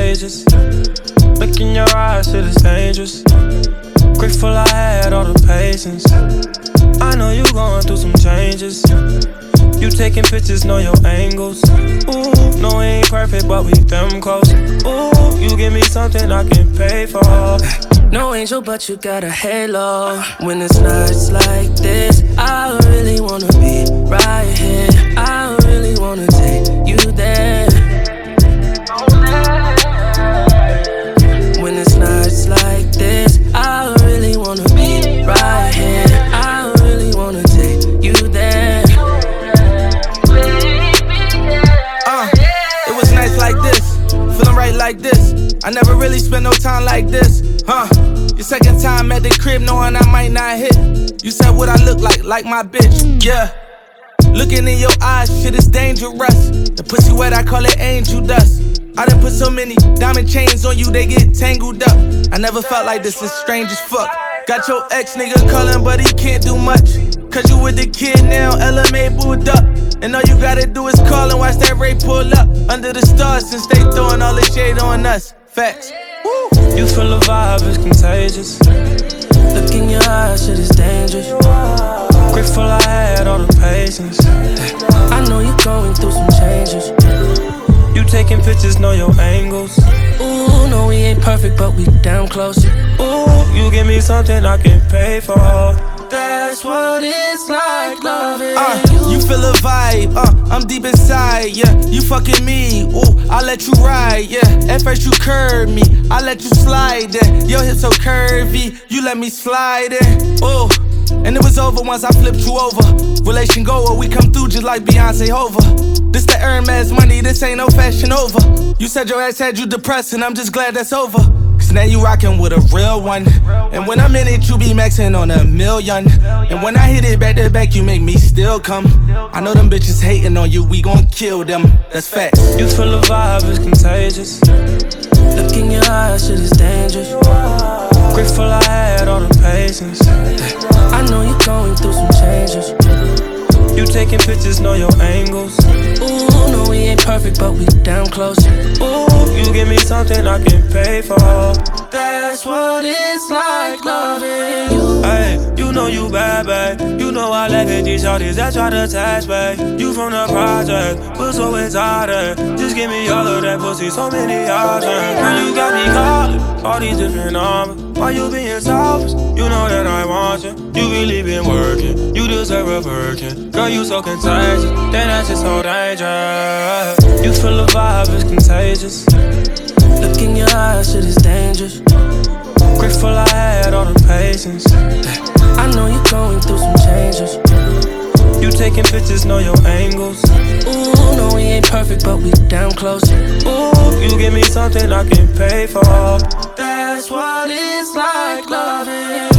contagious. Look in your eyes, shit is dangerous. Grateful I had all the patience. I know you going through some changes. You taking pictures, know your angles. Ooh, no, we ain't perfect, but we them close. Ooh, you give me something I can pay for. No angel, but you got a halo. When it's nights like this, I really wanna be right really spent no time like this, huh? Your second time at the crib, knowing I might not hit. You said what I look like, like my bitch, yeah. Looking in your eyes, shit is dangerous. The pussy wet, I call it angel dust. I done put so many diamond chains on you, they get tangled up. I never felt like this, it's strange as fuck. Got your ex nigga calling, but he can't do much. Cause you with the kid now, LMA booed up. And all you gotta do is call and watch that Wraith pull up. Under the stars, since they throwing all the shade on us. Facts. Woo. You feel the vibe is contagious. Look in your eyes, shit is dangerous. Grateful I had all the patience. I know you're going through some changes. You taking pictures, know your angles. Ooh, no, we ain't perfect, but we damn close. Ooh, you give me something I can pay for. That's what it's like loving Uh, you. you feel a vibe, uh, I'm deep inside, yeah. You fucking me, ooh, I let you ride, yeah. At first you curve me, I let you slide in. Your hips so curvy, you let me slide in, ooh. And it was over once I flipped you over. Relation goer, we come through just like Beyonce Hova. This the Hermes money, this ain't no fashion over. You said your ass had you depressed, and I'm just glad that's over. Cause now you rockin' with a real one. And when I'm in it, you be maxing on a million. And when I hit it back to back, you make me still come. I know them bitches hating on you, we gon' kill them. That's facts. You feel the vibe contagious. Look in your eyes, shit is dangerous. Grateful I had all the patience. I know you're going through some changes. You taking pictures, know your angles. Perfect, but we damn close. Ooh, you give me something I can pay for. That's what it's like loving you. Hey, you know you bad, babe. You know I like it, these shorties that try to touch, babe. You from the project, but so exotic. Just give me all of that pussy, so many options. Girl, you got me calling all these different numbers. Why you being selfish? You know that I want you. You really been working. You deserve a Birkin. Girl, you so contagious. Then that's just so dangerous. You feel the vibe is contagious. Look in your eyes, shit is dangerous. Grateful I had all the patience. I know you're going through some changes. You taking pictures, know your angles. Ooh, no, we ain't perfect, but we damn close. Ooh, you give me something I can pay for. That's what it's like loving